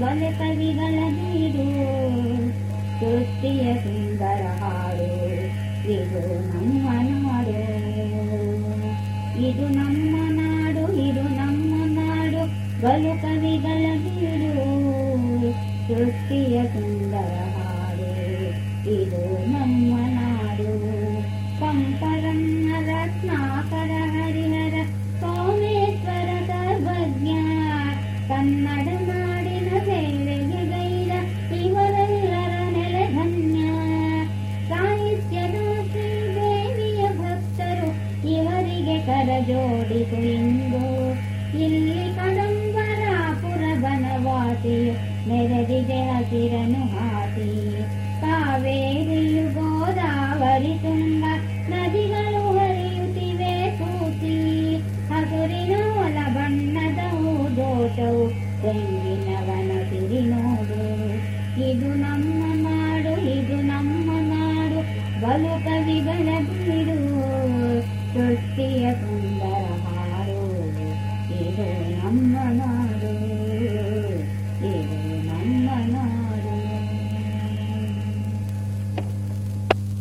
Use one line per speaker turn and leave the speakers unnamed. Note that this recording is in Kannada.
ಕವಿಗಳ ನೀರು, ಸೃಷ್ಟಿಯ ಸುಂದರ ಹಾಡು, ಇದು ನಮ್ಮ ನಾಡು. ಇದು ನಮ್ಮ ನಾಡು, ಇದು ನಮ್ಮ ನಾಡು. ಬಲು ಕವಿಗಳ ನೀರು, ಸೃಷ್ಟಿಯ ಸುಂದರ ಇವರಿಗೆ ಕರ ಜೋಡಿಸು ಇಂದು ಇಲ್ಲಿ ಕದಂಬರಾಪುರ ಬನವಾಸಿಯು ನೆರೆದಿದೆ ಹಸಿರನು ಹಾಸಿ ಕಾವೇರಿಯು ಗೋದಾವರಿ ತುಂಬ ನದಿಗಳು ಹರಿಯುತ್ತಿವೆ ಕೂತಿ ಹಸುರಿನ ಹೊಲ ಬಣ್ಣದ ಹೂದೋಟವು ತೆಂಗಿನವನ ಸಿರಿ ನೋಡು. ಇದು ನಮ್ಮ ನಾಡು, ಇದು ನಮ್ಮ ನಾಡು. ಬಲು ಕವಿಗಳ ಬೀಡು. ಭಕ್ತಿಯ ಸುಂದರ ಹಾಡು ಇದು ನಮ್ಮ